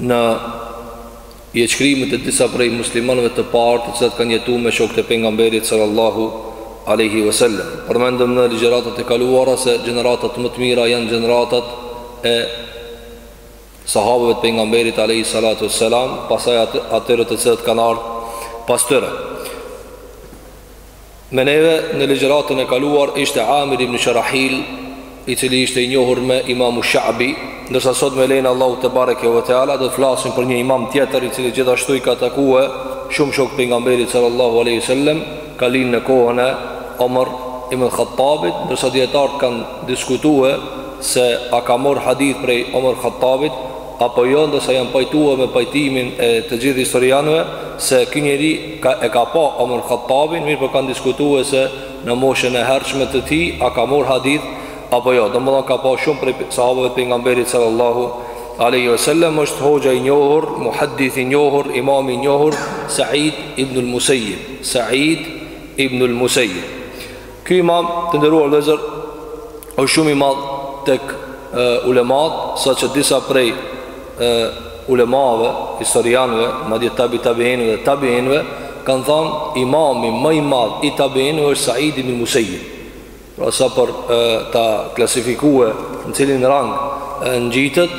Në jetëshkrimet e disa prej muslimanëve të parë, të cilat kanë jetu me shokët e pejgamberit sallallahu alaihi wasallam, përmendëm në ligjëratat e kaluara se gjeneratat më të mira janë gjeneratat e sahabëve të pejgamberit alaihi salatu wassalam, pastaj atyre të cilët kanë ardhur pas tyre. Me neve në ligjëratën e kaluar ishte Amir ibn Sharahil, i cili ishte i njohur me Imamu Sha'bi, ndërsa sot me lejen e Allahut tebareke ve teala, do të flasim për një imam tjetër, i cili gjithashtu i ka takue shumë shokë t'pejgamberit sallallahu aleyhi sallem, ka lind në kohën e Omer ibn Khattabit, ndërsa dijetarët kanë diskutue se a ka mor hadith prej Omer Khattabit, apo jo ndërsa janë pajtuar me pajtimin e të gjithë historianëve se ky njeri ka e ka pa Omar Khattabin mirëpo kanë diskutue se në moshën e hershme të tij a ka mor hadith apo jo domethënë ka pa shumë prej sahabëve të pejgamberit sallallahu alaihi wasallam është hoxha i njohur muhaddith i njohur imam i njohur Said ibn al-Musayyib Said ibn al-Musayyib Ky imam të nderuar vëllezër është shumë i madh tek ulemat, saqë disa prej e, ulemave, historianëve, madje tabi tabiinëve dhe tabiinëve kanë thanë imami ma i madh i tabiinëve është Said ibn al-Musayyib. Pra sa për e, ta klasifikue në cilin rang e, ngjitet,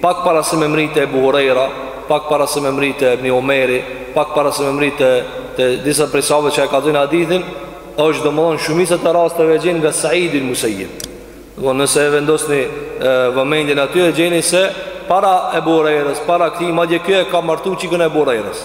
Pak para se me mrri te Ebu Hurejra, pak para se me mrri te Ibni Omeri, pak para se me mrri te disa prej sahabëve që e ka dhënë hadithin, është domethonë shumica e rasteve e gjen nga Said ibn Musejib. Dhe nëse e vendosni vëmendjen aty e gjeni se para Ebu Hurejrës, para këtij, madje ky e ka martu çikën e Ebu Hurejrës.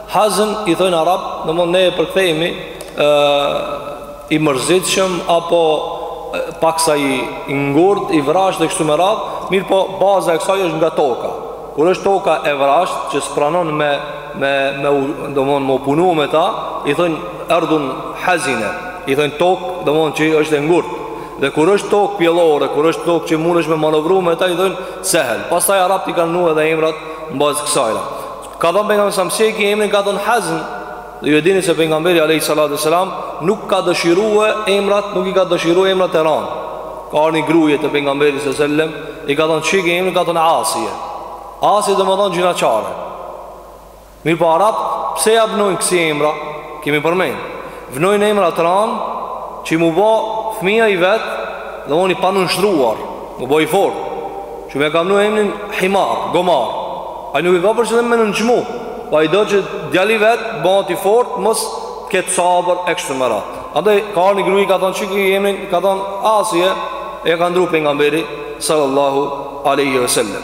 Hazn i thojnë arabt, domethonë ne e përkthejmë e, i mërzitshëm, apo paksa i, i ngurt, i vrazhdë dhe kështu me radhë, mirëpo baza e kësaj është nga toka. Kur është toka e vrazhdë, që s'pranon me, me, me, domethonë, me u punu me ta, i thojnë ardhun hazine, i thojnë tokë, domethonë, që është e ngurt. Dhe kur është tokë pjellore, kur është tokë që munesh me manovru me ta, i thojnë sehel. Pastaj arabt i kanë vnu edhe emrat në bazë kësajra. Ka thënë pejgamberi selam qysh e ki emrin ka thënë Hazn dhe ju e dini se pejgamberi alayhi salatu selam nuk ka dëshirue emrat, nuk i ka dëshiru emrat e ranë. Ka ardh ni gruje te pejgamberi sallallahu alaihi wasallam, i ka thënë qysh e ki emrin ka thënë Asie. Asie domethonë gjynahqare. Mirëpo arabt, pse ja vnojnë kësi emra? Kemi përmend. Vnojnë emra të ranë qi m'u bo fëmija i vet domethonë i panënshtruar, m'u bo i fortë, që e ka vnu emrin himar, gomar. Ai nuk i ka për qëllim me nënçmu, po ai do që djali i vet bahet i fortë, mos t'ketë sabër e kështu me radhë. Andaj, ka ardh ni gru i ka thonë qysh e ki emrin, ka thonë Asie, e ka ndru pejgamberi, sallallahu aleyhi ve sellem.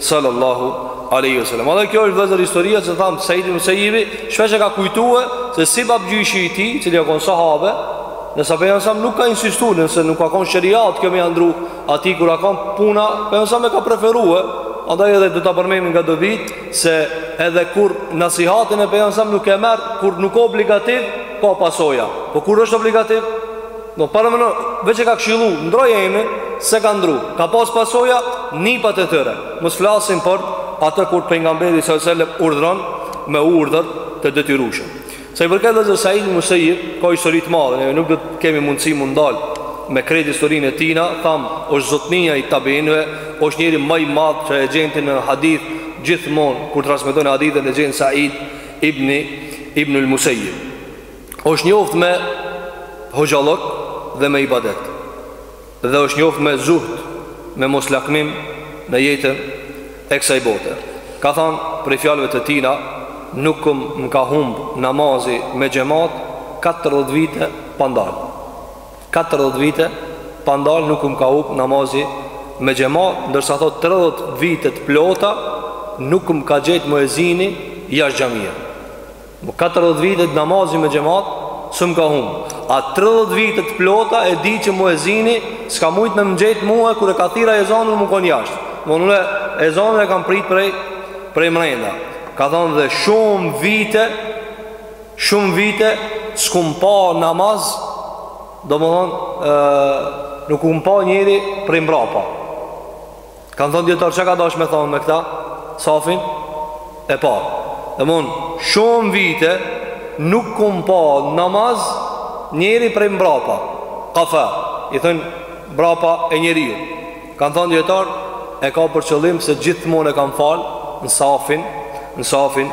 sallallahu alaihi wasallam. Edhe kjo është vëzër historia se tham Said ibn Musayyib, shpesh e ka kujtuar se si babgjyshi i tij, i cili ka kon sahabe, nëse pejgamberi nuk ka insistuar nëse nuk ka kon sheriat kjo me ia ndru, aty kur ka kon puna, pejgamberi e ka preferue, andaj edhe do ta përmendim nga do vit se edhe kur nasihatin e pejgamberit nuk e merr, kur nuk o obligativ, ka pasoja. Po kur është obligativ? Po paramëno veç e ka këshillu ndroj emrin s'e ka ndru ka pas pasoja nipat e tyre mos flasin për atë kur pejgamberi sa selam urdhëron me urdhër të detyrushëm sa i përket dhe Said el Musejib ka histori të madhe ne nuk do të kemi mundësi mund dal me krejt historinë e tina tham është zotnia i tabiinëve është njeri ma i madh që e gjeni në hadith gjithmonë kur transmetojnë hadithet e gjeni Said ibni ibnul Musejib Është njoft me hoxhallok dhe me ibadet dhe është njoft me zuhd, me mos lakmim në jetën e kësaj bote. Ka thanë prej fjalëve të tina, Nuk më ka humbë namazi me xhemat katërdhjetë vite pa ndalë. Katërdhjetë vite pa ndalë nuk më ka humbë namazi me xhemat, ndërsa thotë tridhjetë vite të plota nuk më ka gjetë muezini jashtë xhamisë. 40 vite namazi me xhemat s'më ka hum A 30 vite t'plota e di që muezini S'ka mujt me më gjet mue kur e ka thirrë ezanin me kon jasht Domethonë ezanin e kam prit prej Prej mrenda Ka thonë dhe shumë vite Shumë vite S'kom pa n'namaz Domethonë Nuk kom pa njeri prej mbrapa Kanë thonë djetarë çka ka dash me thonë me këta Safin e pa Domethon shumë vite Nuk kom pa n'namaz Njeri prej mbrapa Kafa i thojnë mbrapa e njeriut Kanë thonë djetarë E ka për qëllim se gjithmonë kam falë Në Safin Në Safin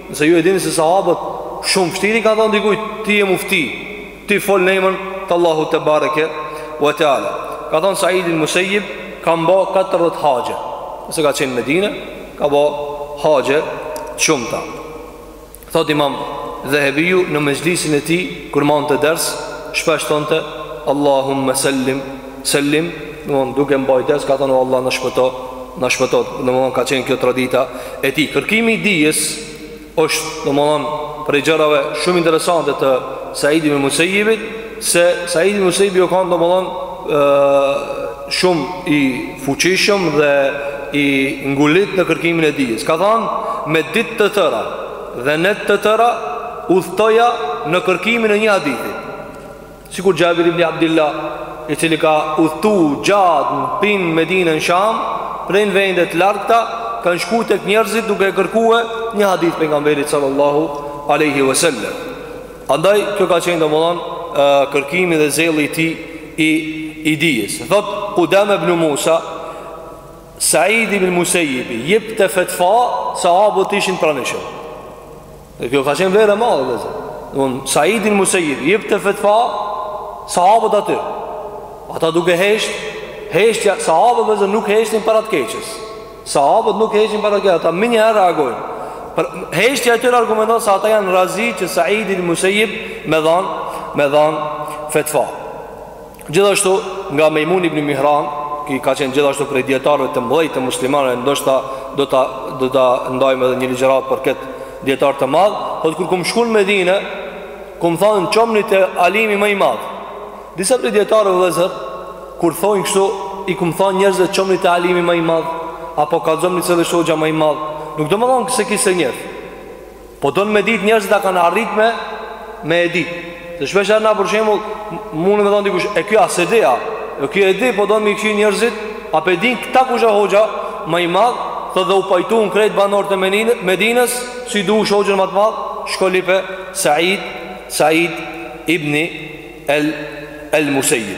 Se ju e dini se sahabët shumë fshtirë i kan thonë dikujt ti je mufti, ti fol në emër të Allahut tebareke ve teala. Ka thonë Said ibn Musayyib, kam ba 40 haxhe. Se ka qenë në Medinë, ka ba haxhe të shumta. Thot Imam Dhehebiu në mexhlisin e tij kur mante ders, shpesh thonte Allahumma sallim Sellim, domthon duke mbajë ders ka thënë o Allah na shpëto, na shpëto, domthon ka qenë kjo tradita e tij. Kërkimi i dijes është domthon prej gjërave shumë interesante të Said ibn Musayyibit se Said ibn Musayyibi u kan domthonë shumë i fuqishëm dhe i ngulit në kërkimin e dijes. Ka thënë me ditë të tëra dhe net të tëra udhtoja në kërkimin e një hadithi. Sikur Xhabir ibn Abdullah, i cili ka udhtu gjatë prej Medinës në Sham, prej në vende të largëta, kanë shku tek njerëzit duke e kërkuar një hadith të pejgamberit sallallahu alaihi wasallam. Andaj kjo ka qenë domethënë kërkimi dhe zelli i tij i i dijes. Thot Kudame ibn Musa, Said ibn Musejibi jipte fetfa sahabët ishin pranishëm. Dhe kjo ka qenë vlerë e madhe, vllezër. Thot, Said ibn Musejib jipte fetfa, sahabët aty. Ata duke hesht, heshtja, sahabët vllezër nuk heshtin para të keqës. Sahabët nuk heshtin para të keqës, ata menjëherë reagojnë. Por heshtja e tyre argumenton se ata janë razi që Said ibn Musejib me dhanë, me dhanë fetfa. Gjithashtu nga Mejmun ibn Mihran, ky ka qenë gjithashtu prej dietarëve të mëdhenj të muslimanëve, ndoshta do ta do ta ndajmë edhe një ligjëratë për këtë dietar të madh, thotë kur kum shku në Medinë, kum thon çomni te alimi ma i madh. Disa prej dietarëve vëllezër, kur thojnë kështu, i kum thon njerëzve çomni te alimi ma i madh apo kallxomni cili është hoxha ma i madh. Nuk domethënë se ky s'e njeh. Po don me dit njerëzit a kanë arrit me me e dit. Se shpesh edhe na për shembull mun me thon dikush e ky a s'e di a. E ky e di po don me i kqyr njerëzit a pe din këta kush a hoxha ma i madh, thotë dhe u pajtuan krejt banorët e Medinës, n'si dush hoxhën ma të madh, shko lype Said, Said ibn el el Musejib.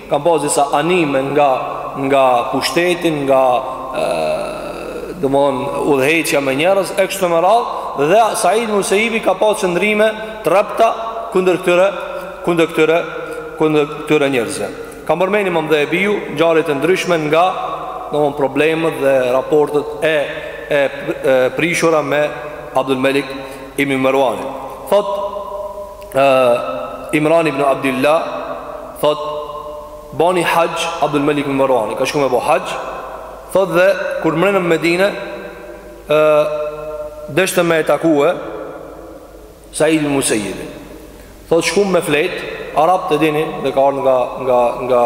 Ka pas disa anime nga nga pushteti, nga domthon udhëheqja me njerëz e kështu me radh dhe Said Musejibi ka pas qëndrime të rrepta kundër këtyre kundër këtyre kundër këtyre njerëzve. Ka përmend imam Dhehebiu ngjarje të ndryshme nga domthon problemet dhe raportet e e, e prishura me Abdul Melik ibn Mervan. Thot Imran ibn Abdullah thot bani haxh Abdul Melik ibn Mervan ka shku me bo haxh thot dhe kur mrenë në Medinë ë deshte me e takue Said ibn Musejibin thot shkun me flejt arabët e dini dhe ka ardh nga nga nga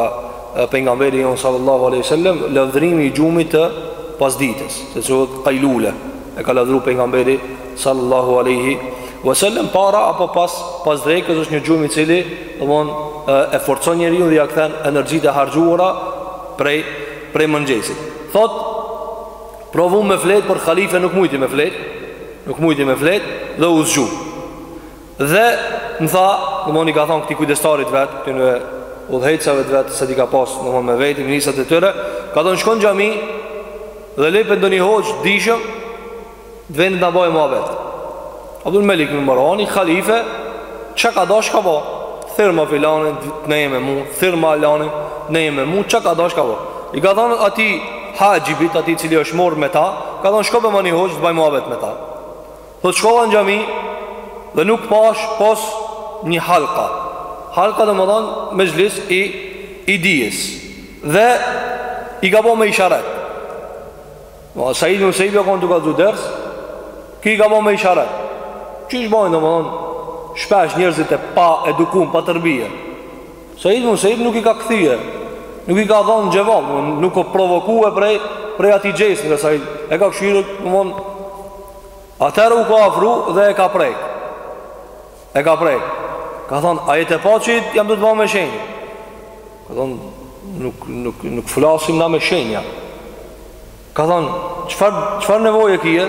pejgamberi jonë sallallahu alaihi wasallam lavdrimi i gjumit të pasdites që është kajlule e ka lavdru pejgamberi sallallahu alaihi wasallam para apo pas pas drekës është një gjumë i cili domthon e forcon njerin dhe ia kthen energjitë e harxhuara prej prej mëngjesit thot provoi me flejt por halifja nuk mujti me flejt nuk mujti me flejt dhe u zgju dhe i tha domthon i ka thon këtij kujdestarit vet këtyne udhëheqësve të vet se e dini ka pas domthon me veti ministrat e tyre ka thon shko n'xhami dhe lype ndonjë hoxhë t'dijshëm Vendet na bëjë muhabet Abdul Melik ibn Mervani, Khalife Ça ka dash ka bo Thirma filanin, të nejë me mu Thirma alanin, të nejë me mu Ça ka dash ka bo I ka thonë ati haxhibit, ati cili është marrë me ta Ka thonë shko bjema një hoxhë të bëjë muhabet me ta Thot shkova në xhami Dhe nuk pash pos një halka Halka domethonë mexhlis i, i dijes Dhe i ka bo me isharet Said ibn Musaib o konë duke dhonë ders, ky i ka bo me isharet. Qysh bojnë domethënë? Shpesh njerëzit e paedukum, pa tërbije. Said ibn Musaib nuk i ka kthye, nuk i ka dhënë xhevap, nuk u provokua prej prej atij xhesti nga Said. E ka këshirë, domethënë Atëherë u ka afru dhe e ka prek. E ka prek Ka thonë, a je tu e pa që jam tu të ba me shenja Ka thonë, nuk, nuk, nuk flasim na me shenja Ka thonë, çfarë, çfarë nevoje kije?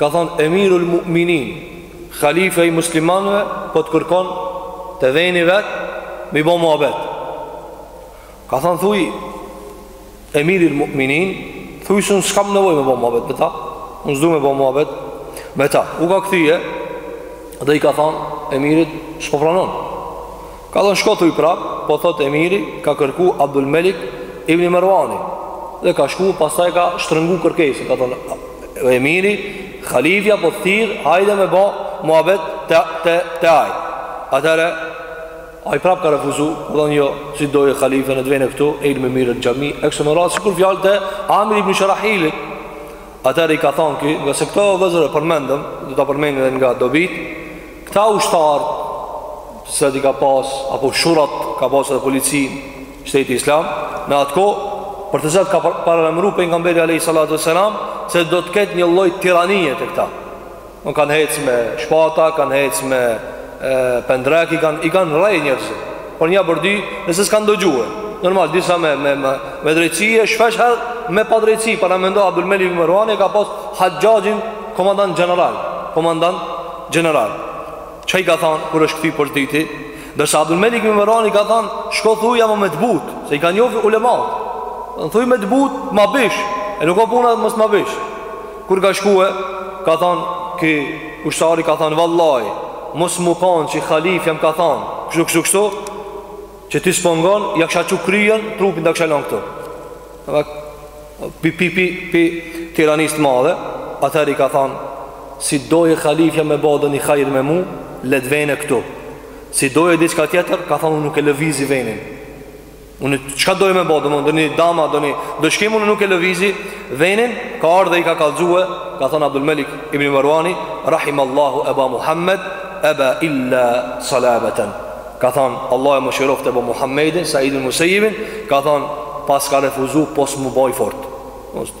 Ka thonë, emirul mu'minin Khalife i muslimanve Po të kërkon të veni vetë Me i bo muhabet Ka thënë thuj Emiril Mu'minin, thuj se unë s'kam nevojë me bo muhabet me ta, unë s'du me bo muhabet me ta. U ka kthye dhe i ka thënë Emirit s'po pranon. Ka thënë shko thuj prap, po thot Emiri ka kërku Abdul Melik ibn Marwani dhe ka shku pastaj ka shtrëngu kërkesën, ka thënë Emiri Khalifja po thirr hajde me bo muhabet te te te ai. Atëherë Ai prap ka refuzu, ka thonë jo, si doje khalifja le të vene këtu, e ilmi mirret në xhami, e kështu me radhë, sikur fjalët e Amir ibn Sharahilit. Atëherë i ka thonë ki, ngase këto vëllezër e përmendëm, dhe ta përmendim edhe nga dobitë, këta ushtarë, se di ka pas, apo shurta, ka pas edhe polici, shteti islam, në atë kohë, për të cilët ka paralajmëru Pejgamberi a.s. se do të ketë një lloj tiranije te këta. Nuk kanë hec me shpata, kanë hec me pendrek, i kanë i kanë rreh njerëzit. Por një për dy, nëse s'kan dëgjue. Normal disa me me me, me drejtësi e shpeshherë me padrejtësi, paramendo Abdul Melik Merwani e ka pas Haxhaxhin komandant gjeneral, komandant gjeneral. Çka i ka thënë kur është kthy për s'dyti Ndërsa Abdul Melik Merwani i ka thënë, shko thuj ama me të butë, se i ka njoft ulemat. Thuj me të butë, ma bish. E nuk o puna mos ma bish. Kur ka shkue, ka than, ki ushtari ka than, vallaj, mos me konë që khalifja m'ka than, kështu, kështu, kështu, që ti s'po ngon, ja kisha çu kryen, trupin ta kisha lanë këtu. Dhe, pi, pi, pi, pi, tiranisë të madhe, atëherë i ka than, si doje khalifja me bo donjë khajr me mu, le t'vene këtu. Si doje diçka tjetër, ka than, unë nuk e lëvizi venin. Unë çka dojë me bë, domethënë doni dama, doni dëshkim unë nuk e lëvizi venin, ka ardh e i ka kallxue, ka thënë Abdul Malik ibn Marwani, rahimallahu Aba Muhammed, aba illa salabatan. Ka thënë Allahu e mëshiroftë Abu Muhammedin, Said ibn Musayyibin, ka thënë paska refuzu pos m'u bo i fortë.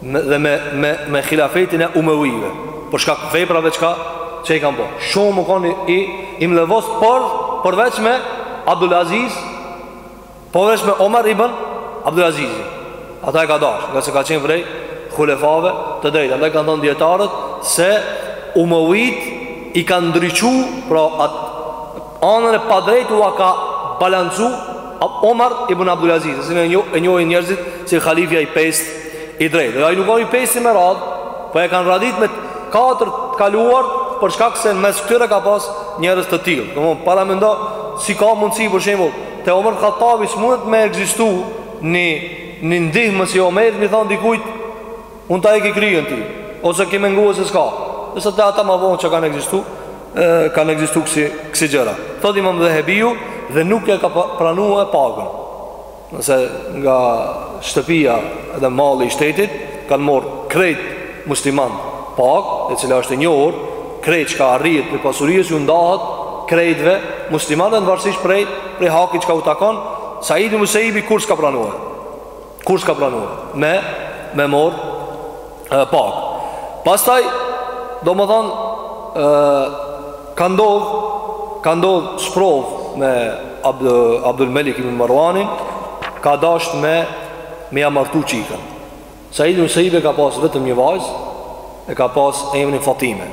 dhe me me me hilafetin e umevijve për shkak të veprave çka që i kanë bo. Shumë u kon i i mllefost por përveç me Abdul Aziz, përveç me Omar ibn Abdul Aziz. Ata e ka dasht, ngase ka qenë prej hulefave të drejtë. Andaj kanë thënë dietarët se umevit i ka ndriçu pra atë anën e padrejtë ua ka balancu Omar ibn Abdul Aziz, të cilin e njohin njerëzit si halifja i pestë i drejtë. Dhe ai nuk o i pesti me radhë, po e kanë radhit me katër të kaluar për shkak se mes këtyre ka pas njerëz të tillë. Domthon paramendo si ka mundësi për shembull te Omar Khattabi s'mundet me ekzistu ni ni ndihmës i Omarit, me i thon dikujt Unë ta heki kryen ty Ose ki me ngue se s'ka Dhe se te ata ma vonë që kanë ekzistu Kanë ekzistu kësi, kësi gjëra Thot imam Dhehebiu Dhe nuk e ka pranue pagën Nëse nga shtëpia Dhe mali i shtetit Kanë morë krejt musliman Pagë e cila është e njohur Krejt çka arrihet prej pasurisë Ju ndahet krejtve muslimanëve në varësisht prej, prej haki çka u takon Said ibn Musejibi kurrë s'ka pranue Kurrë s'ka pranuar me, me morë pagë. Pastaj, domethonë, ka ndodhë, ka ndodhë sprovë me Abdul Melik ibn Marwanin, ka dashtë me, me ja martu çikën. Said ibn Musejibi ka pasë vetëm një vajzë, e ka pasë emrin Fatime.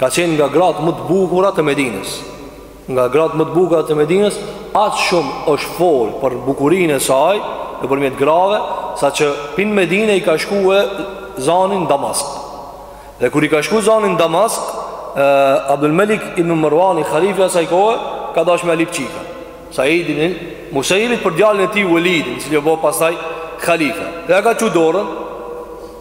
Ka qenë nga gratë më të bukura të Medinës. Nga gratë më të bukura të Medinës, aq shumë është folë për bukurinë e saj nëpërmjet grave, saqë prej Medine i ka shkue zani n'Damask. Dhe kur i ka shku zani n'Damask, eh, Abdul Melik ibn Mervani, khalifja i asaj kohe, ka dash me ja lyp çikën Said ibn Musejibit për djalin e tij Uelidin, i cili u bo pastaj khalife. Dhe ja ka çu dorën,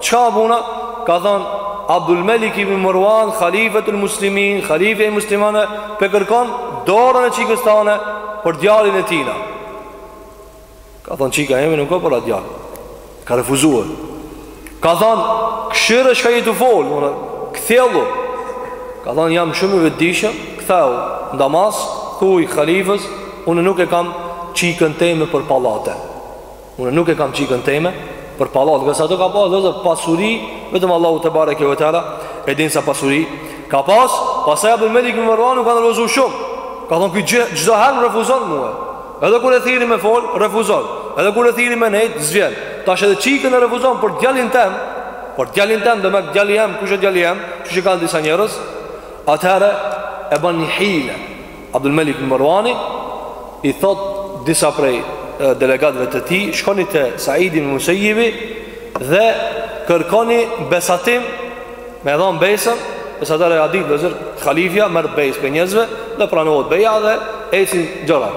Çka puna? Ka thënë Abdul Malik ibn Marwan, Khalifetul Muslimin, Khalifja i muslimanëve, pe kërkon dorën e çikës tane për djalin e tina. Ka thënë çika jeme nuk o për atë djalë. Ka refuzuar. Ka thënë kshyr çka je tu fol, unë kthjellu. Ka thënë jam shumë i vetëdijshëm, kthehu n'Damask, thuj khalifës, unë nuk e kam çikën teme për pallate. Unë nuk e kam qikën teme Për pallat Nga sa do ka pas dhe pasuri Vetëm Allahu tebareke ve teala E din sa pasuri Ka pas Pasaj Abdul Melik ibn Mervani u ka nervozu shumë Ka thonë ky çdo herë më refuzon mue Edhe kur e thirri me fol Refuzon Edhe kur e thirri me nejt S'vjen Tash edhe qikën e refuzon Për djalin tem Për djalin tem Domethënë djali jem Kush është djali jem Qysh i kanë disa njerëz Atëherë E ban një hile Abdul Malik ibn Marwani i thot disa prej delegatëve të tij, shkoni te Saidi ibn Musayyibi dhe kërkoni besatim me dhon besën, pse atëherë e dini vllezër, halifja merr besë prej njerëzve dhe pranohet beja dhe ecin gjërat.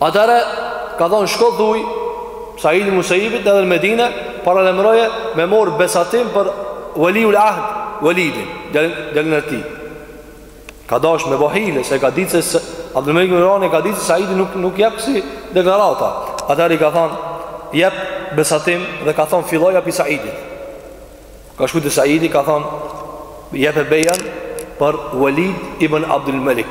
Atëherë ka thonë shko thuj Said ibn Musaibit edhe në Medinë paralajmëroje me mor besatim për Waliul Ahd Walidin, djalin e tij. Ka dashur me bo hile se ka ditë se Abdul Malik ibn Mervani ka ditë se Saidi nuk nuk jep si deklarata. Atëherë i ka thonë jep besatim dhe ka thonë filloja prej Saidit. Ka shkuar te Saidi ka thonë jepe bejan për Walid ibn Abdul Malik.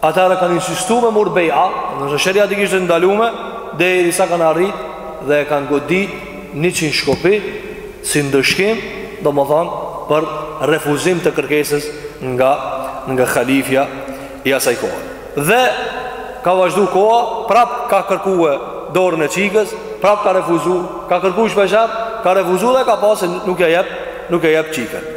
Atëherë kanë insistu me murr bejan Në sheriat ishte e ndalume Derisa kanë arrit Dhe e kanë godit Njëqind shkopinj Si ndëshkim Domethonë Për refuzim të kërkesës Nga Nga khalifja I asaj kohë Dhe Ka vazhdu koha Prap ka kërkue Dorën e qikës Prap ka refuzu Ka kërku shpeshherë Ka refuzu dhe ka pasë Nuk e jep Nuk e jep qikën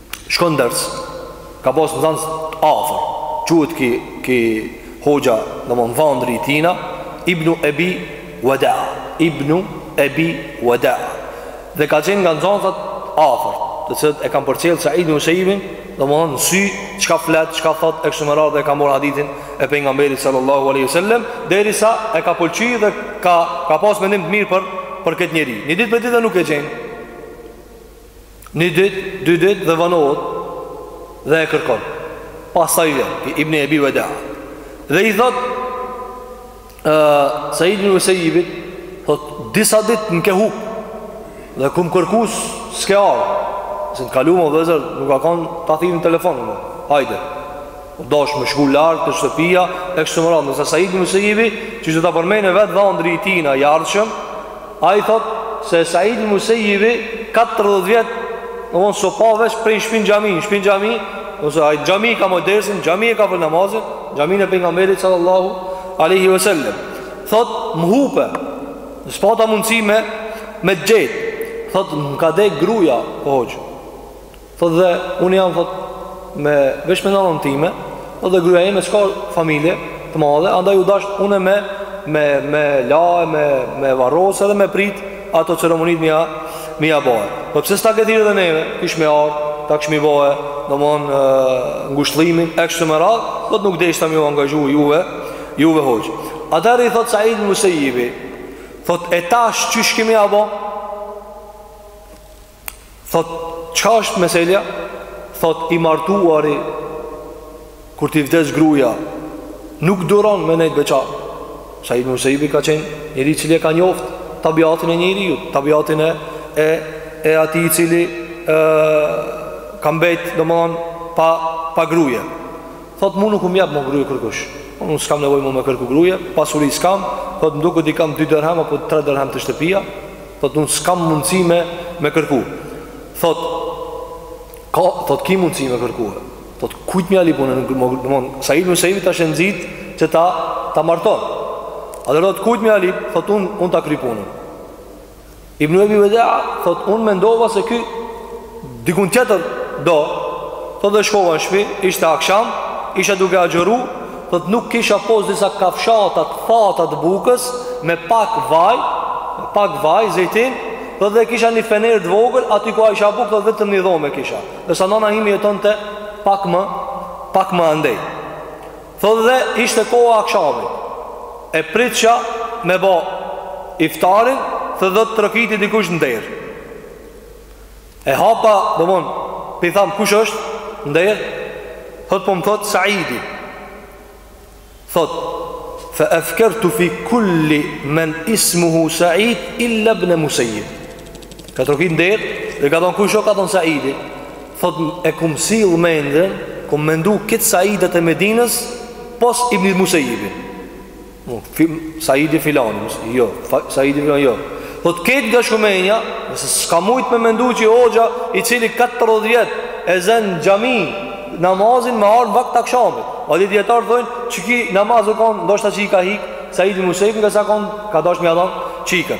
Shkon në ders Ka pas nxanës të afërt Quhet ky, ky hoxha Domethënë dhandri i tina Ibnu Ebi Wada Ibnu Ebi Wada Dhe ka qenë nga nxanësat e afërt Të cilët e kanë përcjell Said ibn Musejibin Domethënë në sy Qka flet, qka thot E kështu me radhë dhe e ka mor hadithin E Pejgamberit sallallahu aleyhi sallem Derisa e ka pëlqy dhe ka, ka pas mendim të mirë për, për këtë njeri Një dit prej ditëve nuk e gjen Një dit, dy dit dhe vanohet Dhe e kërkon Pasaj vjen Ibnu Ebi Veda Dhe i thot uh, Said ibn Musejibi Thot, disa dit më ke hup Dhe t'kum kërku S'ke ardh Se në të kalumen vllezër Nuk ka kanë ta thirrim në telefon Hajde U dosht me shku lart te shtëpia E kështu me radhë Ndërsa Said ibn Musejibi Që do ta përmendë vetë Dhandri i tina i ardhshëm Ai thotë se Said ibn Musayyibi katërdhjetë vjet, domthon s'u pa veç prej shpi në xhami, në shpi në xhami, se ai në xhami ka marrë dersin, në xhami e ka fal namazin, në xhamin e pejgamberit sallallahu alaihi wasallam. Thotë, më hupe, s'pata mundësi me me të gjetë. Thotë, më ka dek gruaja, o hoxhë. Thotë dhe unë jam thot me veç me nënën time, thotë dhe gruaja ime s'ka familje të madhe, andaj u dash unë me e me e la me e varros edhe me prit ato ceremonitë me ia me ia bo. Po pse s'na ke thirrë edhe neve? Kishmi ardh, ta kishmi bo, domthon ngushëllimin e kështu me radh, thotë nuk deshta me ju angazhu juve, juve hoxhë. Atëherë i thotë Said Musejbi, thotë e tash qysh ki me ia bo? Thot, çka është meselja? Thot, i martuari Kur t'i vdes gruja Nuk duron me nejtë beqar Said Musejbi ka qenë Njeri i cili e ka njoft Tabiatin e njeriut Tabiatin e E, e atij i cili e, Ka mbet Domethonë Pa, pa gruje Thot, mu nuk um jep më gruje kërkush Unë s'kam nevoj më me kërku gruje Pasuri s'kam Thot, më duket i kam dy dërhem Apo tre dërhem te shtëpia Thotë unë s'kam mundësi me, me kërku Thotë Ka, thotë ki mundësi me kërku Thotë kujt me ia lyp unë Domethonë Said Musejbi tash e nxit Që ta, ta marton A dhe thotë kujt me ia lyp Thotë unë un ta kry punën Ibn Ebi Vedea Thotë unë mendova se ky Dikun tjetër do Thot dhe shkova në shpi Ishte aksham Isha duke agjëru Thot nuk kisha pos disa kafshata t'thata t'bukës Me pak vaj Me pak vaj Zejtin Thot dhe kisha një fener të vogël Aty ku hajsha bukë Thot vetëm një dhomë kisha Ndërsa nana ime jetonte Pak më Pak më andej Thot dhe ishte koha akshamit E pritsha Me bo Iftarin Thot dhe trokiti dikush në derë E hapa, domthon, p'i tham kush është n'derë, thot po më thot Saidi. Thot, fa afkartu fi kulli man ismuhu Said illa ibn Musayyib. Ka trokit n'derë dhe ka thon kush është? Ka thon Saidi. Thot e kom sill mendën, kom mendu krejt Saidat e Medinës pos Ibn Musayyibit. Saidi filani, jo, Saidi filani, jo. Thotë krejt m'ka shku menja, nëse s'ka mujtë me mendu që hoxha i cili 40 vjet e zen n'xhami namazin me ardhë n'vakt të akshamit. O dhe dijetarët thojnë që ky namaz u konë, ndoshta që i ka hikë, Said Musejbit nga sa konë, ka dashtë me ia dhanë çikën.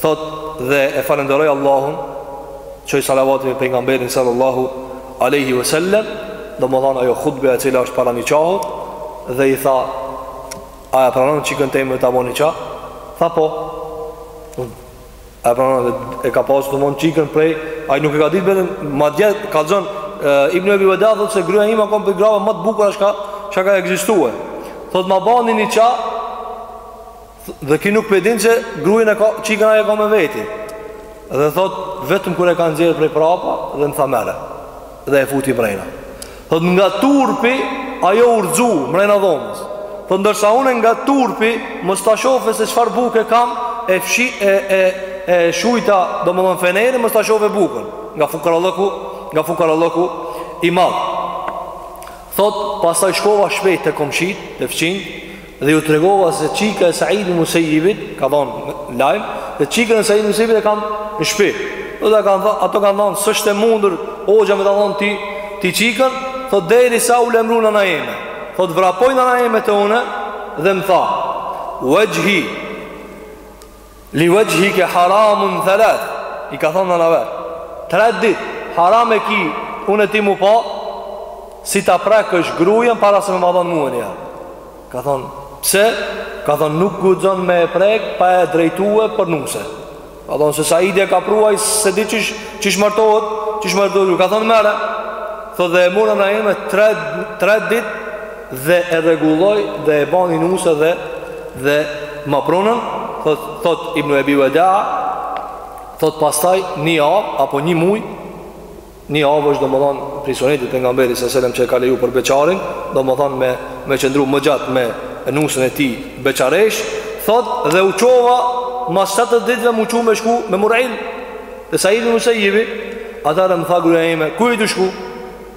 Thot dhe e falënderoi Allahun, çoi salavate mbi pejgamberin sallallahu alaihi wasallam, domethënë ajo hutbe e cila është para nikahut dhe i tha a e pranon çikën teme ta boj nikah? Tha po. A e pranon dhe e ka pasur domon çikën prej, ai nuk e ka ditë vetëm madje ka thon Ibn Ebi Vedea thotë se gruaja ime ka qenë prej grave më të bukura që ka që ka ekzistuar. Thotë ma bani nikah Dhe ky nuk po e din që gruajn e ka çikën ai e ka me veti. Dhe thot vetëm kur e ka nxjerr prej prapa dhe më tha merre. Dhe e futi mrena. Thot nga turpi ajo u rrxu mrena dhomës. Thot ndërsa unë nga turpi mos ta shofe se çfarë buke kam e fshi e e e shujta domethon fenerin mos ta shofe bukën nga fukarallëku nga fukarallëku i madh. Thot pastaj shkova shpejt te komshit te fqinjtë Dhe ju tregova se çika e Said ibn Musayyibit ka dhënë lajm, dhe çikën e Said ibn Musayyibit e kam në shtëpi. Dhe kanë thënë, ato kanë thënë, s'është e mundur hoxha me ta dhënë ti ti çikën, thotë derisa u lajmru nëna ime. Thotë vrapoi nëna ime te unë dhe më tha: "Wajhi Li wajhike haramun thalath, i ka thonë nëna e vet. Tre dit haram e ki unë e ti m'u pa si ta prekësh grujën para se me ma dhon mua një herë. Ka thonë, pse? Ka thonë nuk guxon me e prek pa e drejtue për nuse. Ka thonë se Saidi e ka pru ai, s'e di çish çish martohet, çish martohet. Ka thonë merre. Thotë dhe e mur nana ime tre tre dit dhe e rregulloi dhe e bani nuse dhe dhe ma prunën thot thot ibn Abi Wada thot pastaj një javë apo një muaj një javë është domethon prej sunetit të pejgamberit sa selam që e ka leju për beqarin domethon me me qendru më gjatë me nusën e tij beqaresh thot dhe u çova mas 7 ditëve m'u çu me shku me mur ilm te Said ibn Musejibi atëherë më tha gruaja ime ku je tu shku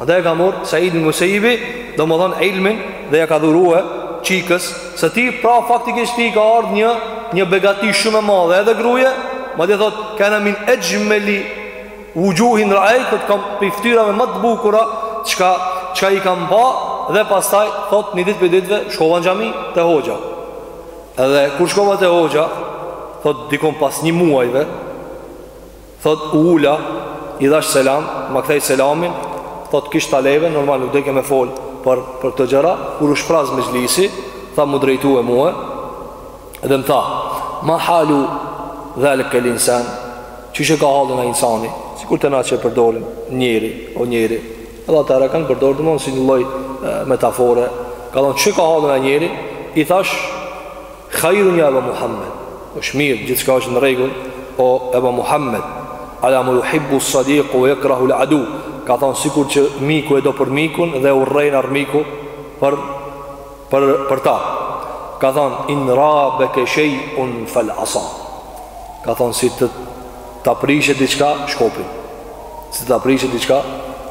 Andaj e ka morë Said ibn Musejibi domethonë ilmin dhe ja ka dhurue çikës së tij pra faktikisht atij i ka ardhë një Një begati shumë e madhe edhe gruje Madje thot Kanet min exhmeli vuxhuhin raejt Thot kan pi ftyrave më të bukura çka, çka i kam pa Dhe pastaj thot një dit pi ditve Shkova në xhami te hoxha Edhe kur shkova te hoxha Thot dikun pas një muaji Thot u ula i dhash selam ma kthej selamin thot kish talebe normal nuk deke me fol për për këto gjëra kur u shpraz mexhlisi tha m'u drejtue mua dhe më tha ma halu dhalikel insan çish e ka hallin ai insani sikur te na që e përdorim njeri o njeri edhe atëhera kanë përdorur domethon si një lloj metafore ka thon çish e ka hallin ai njeri i thash Khairun ya Aba Muhammad. Është mirë, gjithçka është në rregull, o Aba Muhammad. Ala ma yuhibbu as-sadiq wa yakrahu al-adu. Ka thënë sikur që miku e do për mikun dhe urrejn armiku për për për ta. Ka thënë in rabaka shay'un fal asa. Ka thënë si të ta prishë diçka shkopin. Si ta prishë diçka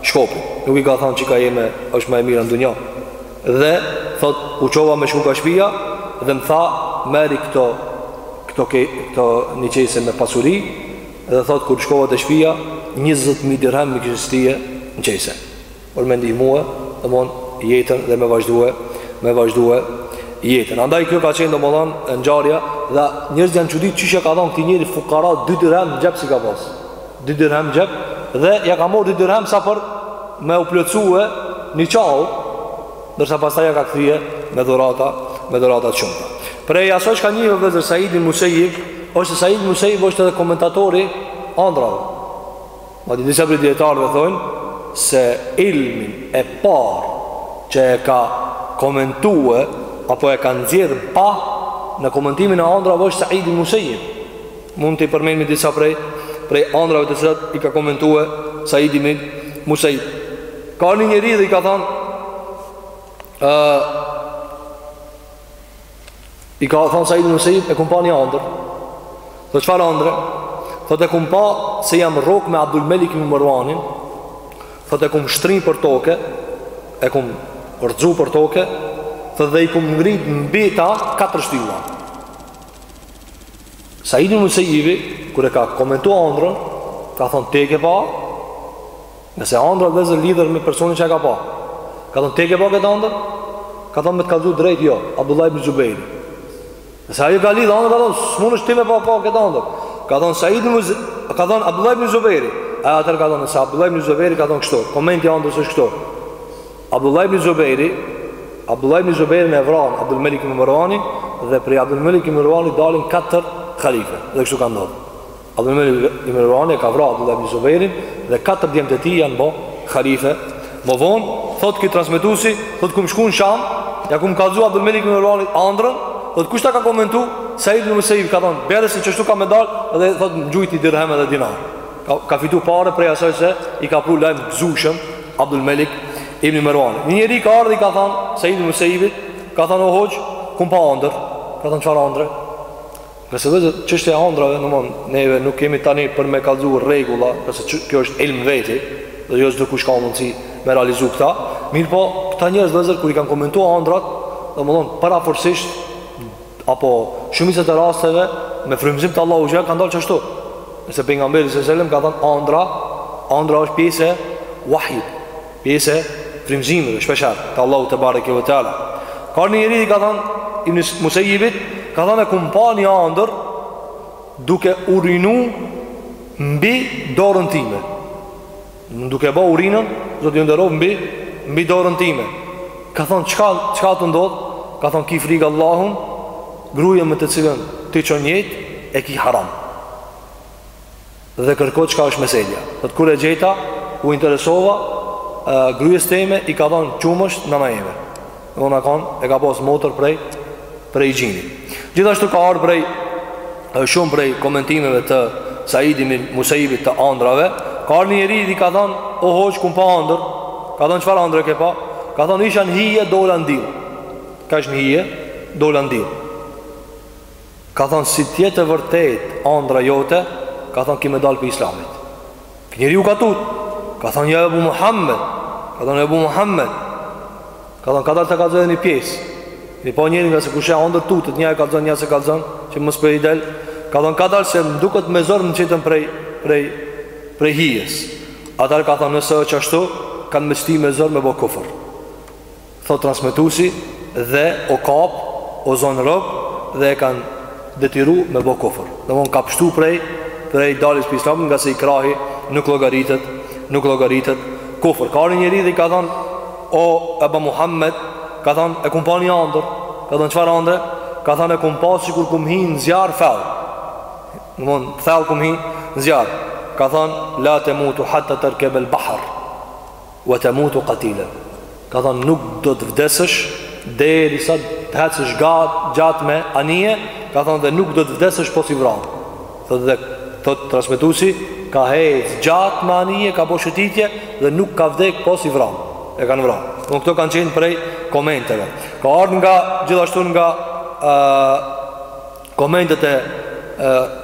shkopin. Nuk i ka thënë çika jeme është më e mira në dunja. Dhe, thotë, u çova me shku ka shpija dhe më tha, merri këto, këto, ke, këto një qese me pasuri, dhe thot, kur shkova te shpija, 20.000 dirhem m'i kish shti në qese. Për me ndihmue, domethon, jetën dhe me vazhdue, me vazhdue jetën. Andaj kjo ka qenë domethon ngjarja, dhe njerëzit jan çuditë qysh ia ka dhanë këtij njeri fukara, dy dirhem në xhep si ka pasë. dy dirhem n'xhep dhe ja ka marr dy dirhem sa për me u plotësue një çaj ndërsa pastaj ja ka kthye me dhurata me dhurata të shumta prej asaj çka njihte vllezër Said ibn Musayyib ose Said ibn Musayyib është edhe komentatori andrave madje disa prej dietarëve thonë se ilmin e parë që e ka komentue apo e ka nxjerr n'pah në komentimin e andrave është Said ibn Musayyib Mund t'i përmendim disa prej prej andrrave të cilat i ka komentue Said ibn Musaib. Ka ardh një njeri dhe i ka thanë ë i ka thanë Said ibn Musaib e kum pa një andërr. Tho çfarë andrre? Thotë e kum pa se jam rrok me Abdul Malik ibn Marwanin. Thotë e kum shtri për toke, e kum rrxu për toke, thotë dhe i kum ngrit mbi ta katër shtylla. Said ibn Musejibi, kur e ka komentu andrrën, ka thonë ti e ke pa, nëse andrrën vllezër e lidh me personin që e ka pa, ka thonë ti e ke pa këtë andërr, ka thonë me të kallzu drejt, jo, Abdullah ibn Zubejri. Nëse ai e ka lidhë andrrën, ka thonë, s'mund është ti me pa, pa këtë andrën. Ka thonë, Said ibn Musejib, ka thonë, Abdullah ibn Zubejri. Ai atëherë ka thonë, nëse Abdullah ibn Zubejri ka thonë kështu, komenti andrrës është kështu. Abdullah ibn Zubejri, Abdullah ibn Zubejrin e vran, Abdul Melik ibn Mërvani, dhe prej Abdul Melik ibn Mërvani dalin 4 khalife, dhe kështu ka ndodhë. Abdul Melik ibn Mërvani e ka vra Abdullah ibn Zubejrin, dhe 4 djemtë e tij janë bo khalife. Më vonë, thotë ky transmetuesi, thotë kum shku në Sham, ja kum kallzu Abdul Melik ibn Mërvanit andrrën, thotë kush ta ka komentu, Said ibn Musejib ka thonë, be se qështu ka me dalë, dhe thotë m'gjujti dirheme dhe dinarë. Ka, ka fitu pare prej asaj se i ka pru lajm t'gëzushëm Abdul Melik ibn Merwanit. Një njeri ka ardhë i ka thanë, Said ibn Musejibit, ka thanë o hoxhë, kum pa andërr, ka thanë çfarë andrre. Nëse vllezër çështja e andrrave, domethon, neve nuk kemi tani për me kallzu rregulla, se kjo është ilm n'veti, dhe jo çdokush ka mundësi me realizu këta, mirëpo, këta njerëz vllezër, kur i kanë komentu andrrat, domethon, para Apo shumicën e rasteve me frymëzim të Allahut xhel kanë dalë çashtu. Nëse pejgamberi sallallahu alajhi wasallam ka thanë andrra, andrra është pjesë e wahit, pjesë e frymëzimeve shpeshherë të Allahut tebareke ve teala. Ka ardh një njeri i ka thanë Ibn Musayyibit, ka thanë e kum pa një andërr duke urinu mbi dorën time. Duke ba urinën, Zoti ju nderoftë mbi mbi dorën time. Ka thonë çka çka të ndodh? Ka thonë ki frikë Allahun, gruja me të cilën ti çon jetë e ki haram. Dhe kërko çka është meselja. Thotë kur e gjeta, u interesova, grujes teme i ka dhonë qumësht nana jeme. Dhe o kan e ka pas motër prej Prej gjini Gjithashtu ka ardh prej Shumë prej komentimeve të Said ibn Musejibit të andrrave Ka ardh ni njeri i ka thonë O hoxhë kum pa andërr Ka thonë çfarë andrre ke pa Ka thonë isha në hije dola në dill Kesh në hije dola në dill Ka thonë si t'jetë e vërtetë andrra jote Ka thonë ki me dalë prej islamit Ky njeri u ka tut Ka thonë ja ebu Muhammed Ka thonë ebu Muhammed Ka thonë kadal ta kallzoj edhe një pjesë Një po njeri ngase kur sheh andërr tutet Një e kallzon një s'e kallzon Që mos po i del Ka thonë kadal se më duket me zor më qitën prej Prej Prej hijes Atëherë ka thonë nëse është ashtu Kanë me t'shti me zor me bo kufër Thotë transmetuesi, Dhe o kap, o zon rob, dhe e kanë detyru me bo kufër. Domthon ka pështu prej prej daljes prej Islamit, ngase ikrahi nuk llogaritet, nuk llogaritet kufër. Ka ardh njeri dhe i ka thonë, O Eba Muhammed, ka thonë, e kum pa një andërr. Ka thonë, çfarë andrre? Ka thonë, e kum pa sikur kum hi në zjarr thellë. Domthon thellë kum hi në zjarr. Ka thonë, la temutu hatta tarkab al-bahr. Wa tamutu qatilan ka thonë nuk do të vdesësh derisa të hecësh gjatë me anije ka thonë dhe nuk do të vdesësh pos i vramë thotë dhe thotë transmetuesi ka hec gjatë me anije ka bo shëtitje dhe nuk ka vdek pos i vramë e kanë vra domthon këto kanë qenë prej komenteve ka ardh nga gjithashtu nga komentet e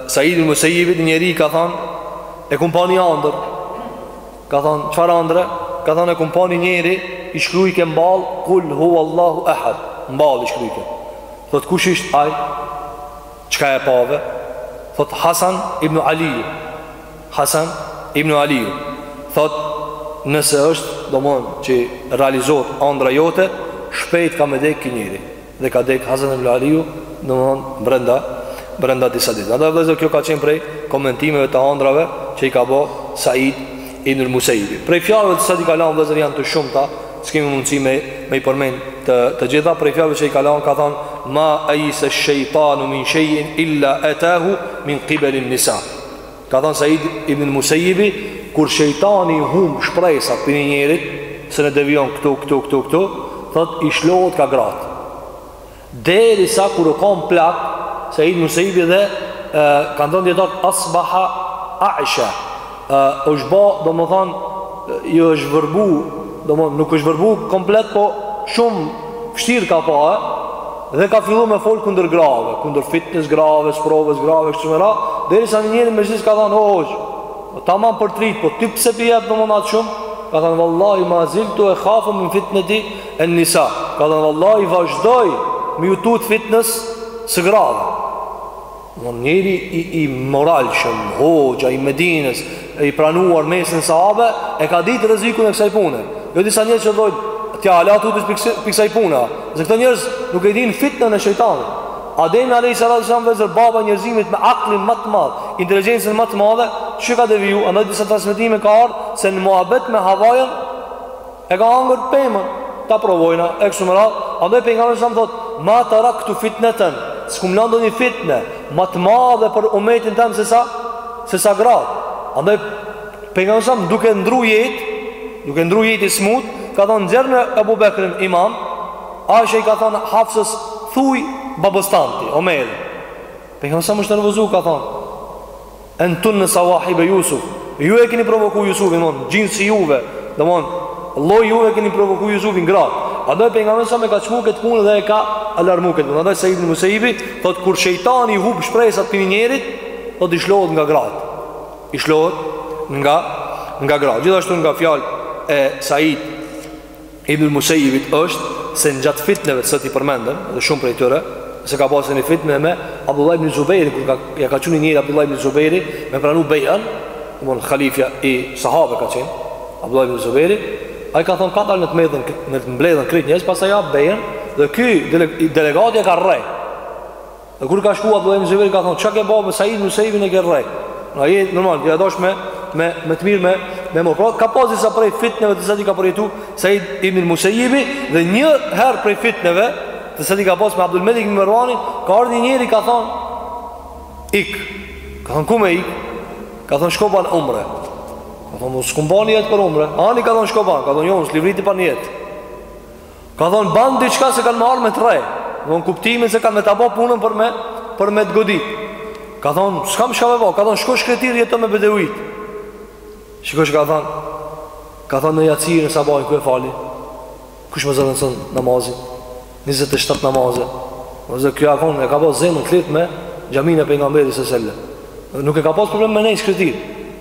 Said al-Musayyibit ni njeri i ka thonë e kum pa ni andërr Ka thonë, çfarë andrre? Ka thonë, e kum pa një njeri, i shkrujke n'ballë, kul huve Allahu ehad, n'ballë i shkrujke. Thotë, kush ish aj? Çka e pave? Thotë, Hasan ibn Aliju. Hasan ibn Aliju. Thotë, nëse është, domthon që realizohet andrra jote, shpejt ka me dek ky njeri. dhe ka dek Hasan ibn Aliu, domthon brenda brenda disa ditëve. Andaj vëllezër kjo ka qenë prej komentimeve të andrrave që i ka bo Said ibn al-Musayyib. Prej fjalëve që Saidi ka lan vëllezër janë të shumta, s'kemi mundësi me me i përmend të të gjitha prej fjalëve që i ka lan ka thon ma aysa ash-shaytanu min shay'in illa atahu min qibal an-nisa. Ka thënë Said ibn Musejjibi, kur shejtani i hum shpresat për një njerit, se në devijon këtu, këtu, këtu, këtu, thot i shlohet ka gratë. Derisa kur u kan plak, Said ibn Musejjibi dhe, e, kanë thonë dijetarët, asbaha a'sha, e, është ba, domethonë, jo është verbu, Domthon nuk është verbu komplet, po shumë vështirë ka pa, e? Dhe ka fillu me fol kundër grave, kundër fitnes grave, sprovës grave kështu me radhë, derisa një njeri n'mexhlis ka thënë, "O hoxh, po tamam për t'rit, po ti pse p'i jep domthon aq shumë?" Ka thënë, "Wallahi ma ziltu ekhafu min fitneti en nisa." Ka thënë, "Wallahi vazhdoj me ju tut fitnes së grave." Dmon njeri i, i moralshëm, hoxha i Medinës, i pranuar n'mesin sahabe, e ka ditë rrezikun e kësaj pune. Jo disa njerëz që thonë, "Ti ala tu të pikë kësaj pune." Dhe këta njerëz nuk e dinë fitnën e shejtanit. Ademi alayhis salam vezë baba i njerëzimit me aklin më të madh, inteligjencën më të madhe, si ka deviju, andaj disa transmetime ka ardhur se në muhabet me Havajën E ka hangër pemën, ta provojna, e kështu me radhë. Andaj pejgamberi sa thotë, "Ma taraktu fitnatan", s'kum lënë ndonjë fitnë më të madhe për umetin tem se sa se sa gratë. Andaj pejgamberi sa duke ndrru jetë, duke ndrru jetë i smut, ka thënë nxjerrni Abu Bekrin imam. Aisha i ka thënë Hafsës, "Thuaj babës tënd, Omerit." Pejgamberi sam është nervozuar ka thënë, Entunne sawahibe Jusuf Ju e keni provoku Jusufin dmon gjini si juve domon lloji juve e keni provoku Jusufin gratë Andaj pejgamberi sam e ka çmu këtë punë dhe e ka alarmu këtë punë Andaj Said ibn Musaibi Thot kur shejtani i hup shpresat për një njerit Thot i shlohet nga grat I shlohet nga Nga grat Gjithashtu nga fjalët e Said Ibn al-Musejibit është se gjatë fitneve të cilat i përmendëm, dhe shumë prej tyre, se ka pasë një fitne me Abdullah ibn Zubejri, kur ka, ja ka çu ni njeri Abdullah ibn Zubejri, me pranu bejën, domon khalifja i sahabe ka qenë, Abdullah ibn Zubejri, ai ka thonë kadalë në të medhen, në të mbledhen krejt njerëz, pastaj ja bejën, dhe ky delegati e ka rreh, Dhe kur ka shku te Abdullah ibn Zubair ka thonë, "Çka ke bo me Said ibn Musaibin e ke rreh?" A je normal, ti ja dosh me me me të mirë me me marr. Pra ka pas disa prej fitneve të cilat ka përjetu Said ibn Musaibi dhe një herë prej fitneve të cilat ka pas me Abdul Malik ibn Marwanin, ka ardhur një njeri ka thonë, "Ik." Ka thonë, "Ku me ik?" Ka thonë, "Shko ban umre." Ka thonë, "Mo s'kum ba nijet për umre." Ani ka thonë, "Shko ban." Ka thonë, "Jo, s'livriti pa nijet." Ka thonë ban diçka se kanë marrë me të rreh Në kuptimin se kanë me ta bo punën për me, për me të godit Ka thonë, s'kam çka me bo Ka thonë, shko shkretirë jeto me beduinët Shiko çka ka thonë Ka thonë e jacinë e sabahin ku e fali Kush ma zëvendëson namazin 27 namaze Ose kjo a kon, e ka pas zemrën t'lidht me xhaminë e pejgamberit alejhi selam Nuk e ka pas problem me nejt shkretirë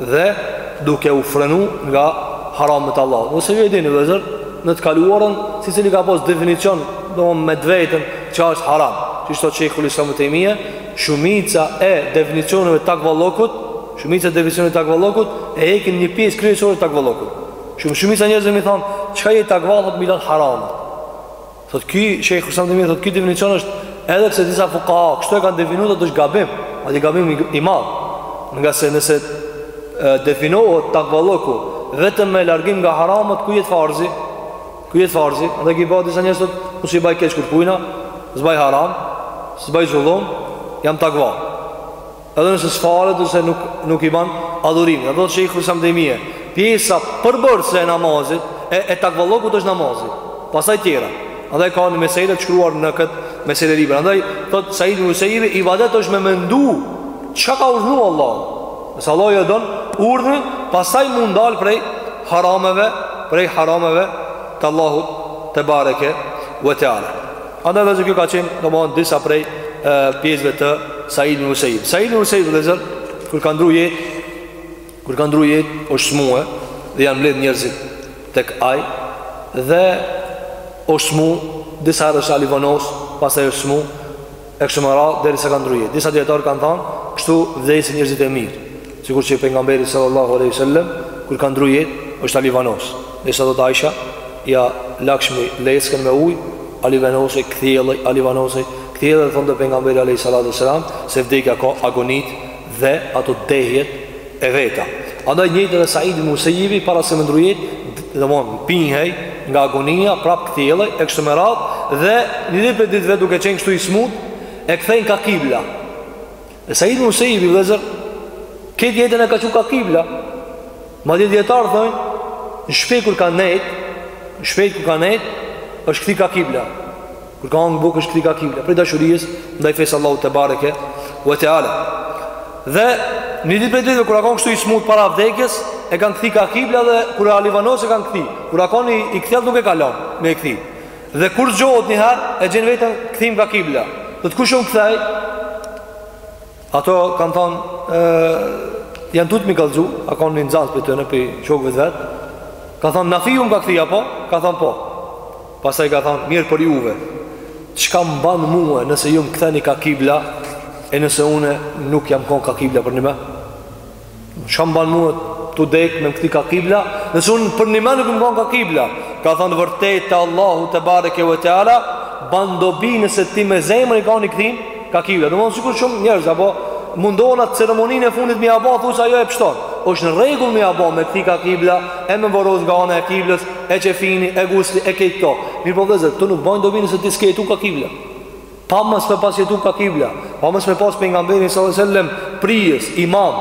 dhe duke u frenu nga haramet e Allahut. Ose ju e dini vëllezër, në të kaluarën secili ka pas definicion domthonë me veten çka është haram. Siç thotë Sheikhul Islam Tejmije, shumica e definicioneve të takvallokut, shumica e definicioneve të takvallokut e hekin një pjesë kryesore të takvallokut. Shumë shumica e njerëzve me i than, çka je takvallok mi lan haramet. Thotë ky Sheikhul Islam Tejmije thotë ky definicion është edhe pse disa fukaha kështu e kanë definuar thotë është gabim, atë gabim i, i madh. Nga se nëse e, definohet takvalloku vetëm me largim nga haramet ku jet farzi? Ku jet farzi? Andaj që i bëhet disa njerëz thotë mos i bëj keq kurkujna, s'bëj haram, s'bëj zullum, jam takva. Edhe nëse s'falet ose nuk nuk i bën adhurimin. Po thot Sheikhul Islam Tejmije. Pjesa përbërëse e namazit e e takvallokut është namazi. Pastaj tjera. Andaj ka një mesele të shkruar në kët mesele libra. Andaj thot Said ibn Musayyib ibadet është me mendu çka ka urdhnu Allahu. Nëse Allah i don urdhnin, pastaj m'u ndal prej harameve, prej harameve të Allahut tebareke ve teala. Andaj vëllezër kjo ka qenë domethonë disa prej e, pjesëve të Said ibn Musejib Said ibn Musejib vëllezër Kur ka ndru jetë Kur ka ndru jetë është smu Dhe janë mbledh njerëzit Tek ai Dhe është smu Disa herë është alivanos Pastaj është smu E kështu me radhë Derisa ka ndru jetë Disa dijetarë kanë thanë Kështu vdesin njerëzit e mirë Sikurse pejgamberi sallallahu alaihi wasallam kur ka ndru jetë, është alivanos. Derisa thotë Aisha, ja lagshim leckën me ujë, alivanosej, kthjellej, alivanosej, kthjellej dhe thotë pejgamberi alaihi salatu wasalam se vdekja ka agonitë dhe ato dehjet e veta. Andaj njëjtë edhe Said ibn Musaibi para se me ndru jetë, domethonë, pihej nga agonia, prap kthjellej e kështu me radhë dhe një ditë prej ditëve duke qenë kështu i smut, e kthejnë ka kibla. E Said Musejibi vëllezër, krejt jetën e ka çu ka kibla, madje dijetarët thojnë, në shpi kur ka nejt, në shpi kur ka nejt, është kthi ka kibla, kur ka hangër bukë është kthi ka kibla, prej dashurisë, ndaj fesë Allahut tebareke ve teala. Dhe një ditë prej ditëve, kur a kon kështu i smut para vdekjes, e kanë kthi ka kibla dhe kur u alivanos e kanë kthi, kur a kon i kthjellt nuk e ka lanë me e kthi. Dhe kur zgjohet një herë, e gjen veten kthym ka kibla. Thot kush më ktheu? Ato kanë thon, ë janë tut me i kallxu, a kon një nxans pi tyne, pi shokëve të vet. Kan thon Nafiu. Më ka kthy, a po? Ka thon po. Pastaj ka thon mirë, po juve. Çka m'ban mua nëse ju më ktheni ka kibla e nëse unë nuk jam kon ka kibla përnime? Çka më banë tu dek me më kthy ka kibla nëse unë përnime s'kam kanë ka kibla Ka thënë vërtet te Allahu tebareke ve teala ban dobi nëse ti me zemër je kanë i kthym ka kibla Domethënë sikur shumë njërës apo mundohën atë ceremoninë e fundit me ia bo Thu se ajo e pështon është në rregull me ia bo me e kthy ka kibla E me vorros nga ana e kiblës E qefini, e gusli, e krejt këto Mirë po vëllezër, ty nuk banë dobi nëse ti s'ke jetu ka kibla Pa mos me pas jetu ka kibla, pa mos me pas pejgamberin sallallahu alajhi wasallam prijës, imam,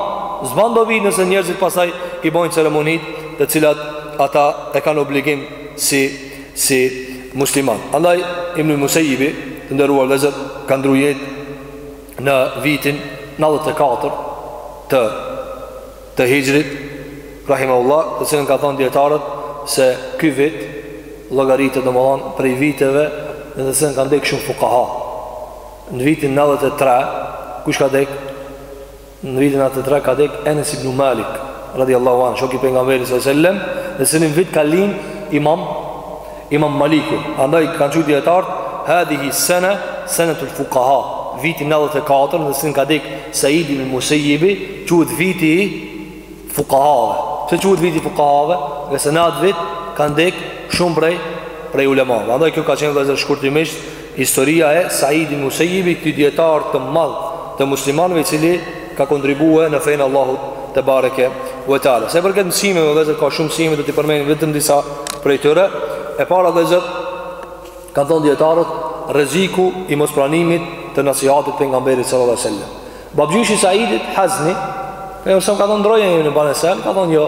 s'ban dobi nëse njerëzit pastaj i bojnë ceremonitë të cilat ata e kanë obligim si si musliman. Andaj Ibn Musejibi, të nderuar vëllezër, ka ndru jetë në vitin 94 të të Hixhrit rahimahullah, të cilën ka thënë dietarët se ky vit llogaritet domethënë prej viteve në të cilën kanë dek shumë fukaha. Në vitin 93 kush ka dek? Në vitin 93 ka dek Enes ibn Malik radiallahu anhu, shoku i pejgamberit sallallahu alajhi wasallam, edhe në cilin vit ka lind Imam Imam Maliku, andaj kanë qujt dijetarët, "Hadhihi sana sanatul fuqaha", viti 94 në cilin ka dek Said ibn Musayyib, quhet viti i fuqahave. Pse quhet viti i fuqahave? Sepse në atë vit kanë dek shumë prej prej ulemave. Andaj kjo ka qenë vëllezër shkurtimisht Historia e Said ibn Musayyibit, këtij dijetar të madh të muslimanëve, i cili ka kontribuar në fenë e Allahut tebareke ve teala. Sa i përket mësimeve, vëllezër, ka shumë mësime, do t'i përmendim vetëm disa prej tyre. E para vëllezër, kanë thënë dijetarët, rreziku i mospranimit të nasihatit të pejgamberit sallallahu alajhi wasallam. Babgjyshi Saidit, Hazni, pejgamberi ka thonë ndroje emnin e bane Sehl, ka thonë jo,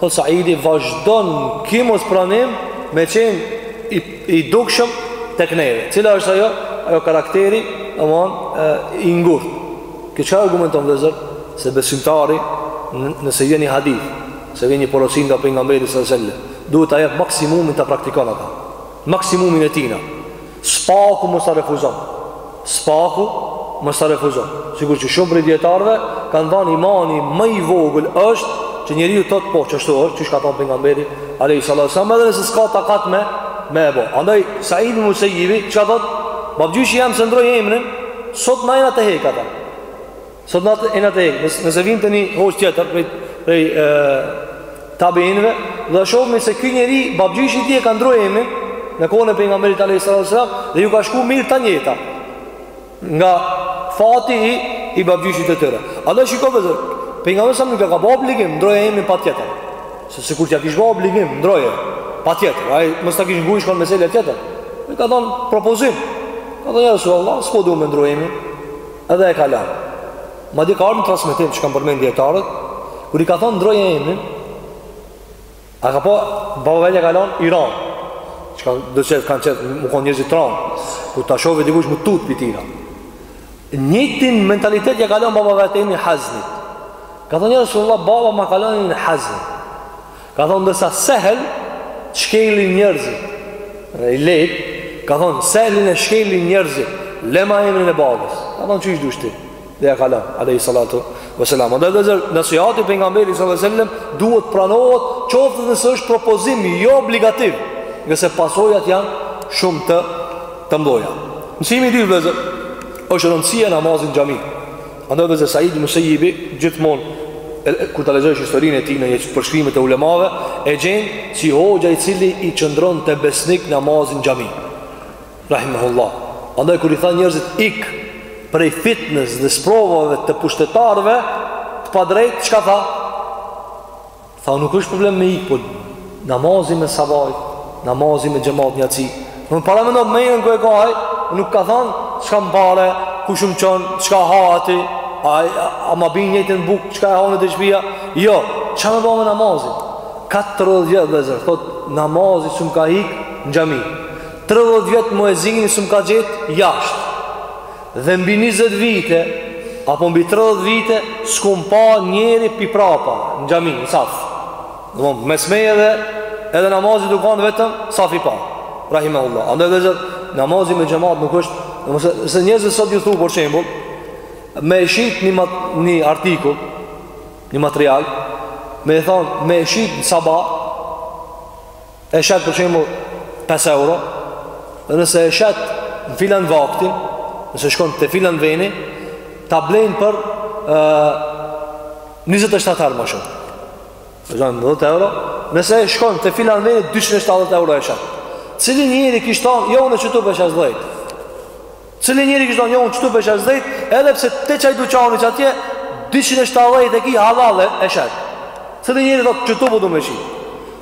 thotë Saidi, vazhdon ky mospranim me qenë i, i dukshëm tek neve. Cila është ajo? Ajo karakteri, domethënë, i ngurtë. Kjo çka argumenton vëllezër? Se besimtari, nëse vjen një hadith, se vjen një porosi nga pejgamberi sallallahu alajhi wasallam, duhet ta jep maksimumin ta praktikon ata. Maksimumin e tina. S'paku mos ta refuzon. S'paku mos ta refuzon. Sikur që shumë prej dijetarëve kanë thënë imani më i vogël është që njeriu thotë po, qashtu është, qysh ka thënë pejgamberi alayhi salatu wasallam, edhe nëse s'ka takat me me e bo. Andaj Said ibn Musayyibi çka thot? Babgjyshi jem s'e ndroi emrin, sot na jena tu hek ata. Sot në atë e hekë, nëse, nëse vimë te një hoxhë tjetër prej, prej e, tabiinve, dhe shohim se ky njeri, babgjyshi i tij e ka ndrru emrin, në kohën e Pejgamberit alejhi salatu selam, dhe ju ka shku mirë tanë jeta, nga fati i, i babgjyshit të tyre. Andaj shiko vllezër, Pejgamberi alejhi selam nuk e ka ba obligim, ndrroje emrin patjetër. Se sikur t'ja kish ba obligim, ndrroje, patjetër. Ai mos ta kish ngu shkon mesele tjetër. Ja ka thonë propozim. Ka thonë, ja Resulallah, s'po du me ndrru emrin. Edhe e ka lanë. Madje ka ardhur në transmetim që kanë përmend dietarët, kur i ka thënë ndrroje emrin, a ka po baba i vet ja ka lanë i ranë. Çka do të thotë kanë qejf me u kanë njerëzit t'ranë. Kur ta sheh dikush me u tut pi tina. Njëjtin mentalitet ja ka lanë baba i vet emrin Hazni. Ka thënë ja Rasulullah baba ma ka lanë emrin Hazni. Ka thonë ndërsa sehl shkelin njerëzit. Dhe i lehtë, ka thonë sehlin e shkelin njerëzit, lema emrin e babës. Ka thonë qysh të dush ti, dhe ja ka lan, alejhi salatu ve selam. Andaj vllezër, nasihati i Pejgamberit alejhi ve selem, duhet pranohet qoftë edhe nëse është propozim, jo obligativ, ngase pasojat janë shumë të, të mdhaja. Mësimi i dytë vllezër, është rëndësia e namazit n'xhami. Andaj vllezër Said Musejibi, gjithmonë, kur ta lexojsh historinë e tij në jeqë përshkrimet e ulemave, e gjen si hoxha i cili i qëndronte besnik namazit n'xhami. Rahimehullah. Andaj kur i thanë njerëzit ik prej fitnes dhe sprovave të pushtetarve, të padrejtë, çka tha? Tha nuk është problem me ik, po namazi me sabah, namazi me xhemat në jaci. Në në paramendo mendjen ku e ka ai, nuk ka thanë, çka me pare, kush më çon, çka ha aty, a, a, a ma bijnë njëjtën bukë, çka e han te shpia, jo, ça me ba me namazin? 40 vjet vllezër, thotë, namazi s'më ka ik në xhami, 30 vjet muezini s'më ka gjet jashtë, Dhe mbi njëzet vite apo mbi tridhjetë vite s'kum pa njeri pi prapa në xhami në saf. Domthon mes meje dhe edhe namazit u kanë vetëm safi i parë. Rahimahullah. Andaj vllezër namazi me xhamat nuk është, domethënë se njerëzit sot ju thu për shembull me shit një mat, një artikull, një material, me i thon me shit në sabah e shet për shembull 5 euro, dhe nëse e shet në filan vaktin, nëse shkon te filan veni, ta blejnë për ë 27 herë më shumë. Domethanë 10 euro, nëse e shkon te filan veni 270 euro e shet. Cili njeri kish thon, jo unë qitu po e shes 10. Cili njeri kish thonë, jo, unë qëtu po e shes 10, edhe pse te qaj duqani që atje, 270 e ki hallall e shet. Cili njeri thotë, qëtu po du me shit.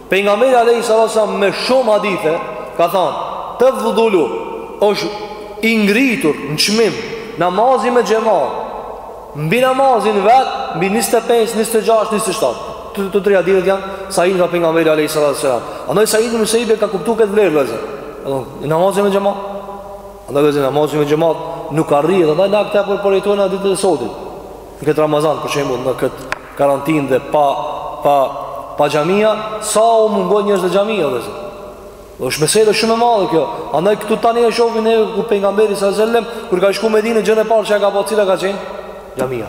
Pejgamberi alejhi selam me shumë hadithe, ka thonë, tefdulu është i ngritur në çmim, namazi me xhemat, mbi namazin vetë, mbi 25, 26, 27. Të, të tre hadithet janë, sahih nga Pejgamberi alejhi selam. Andaj Said ibn Musejjeb e ka kuptu këtë vlerë, vëllezër. Namazin me xhemat. Andaj vëllezër, namazi me xhemat nuk arrihet, andaj na këta po e përjetojmë n'ditët e sotit. Në këtë Ramazan, për shembull, në këtë karantin dhe pa, pa, pa xhamia, sa u mungoi njerëzve xhamia vëllezër. Dhe është mesele shumë e madhe kjo. Andaj këtu tani e shofim ne kur Pejgamberi alejhi selam, kur ka shku n'Medinë, gjënë e parë që e ka bo cila ka qenë, xhamia.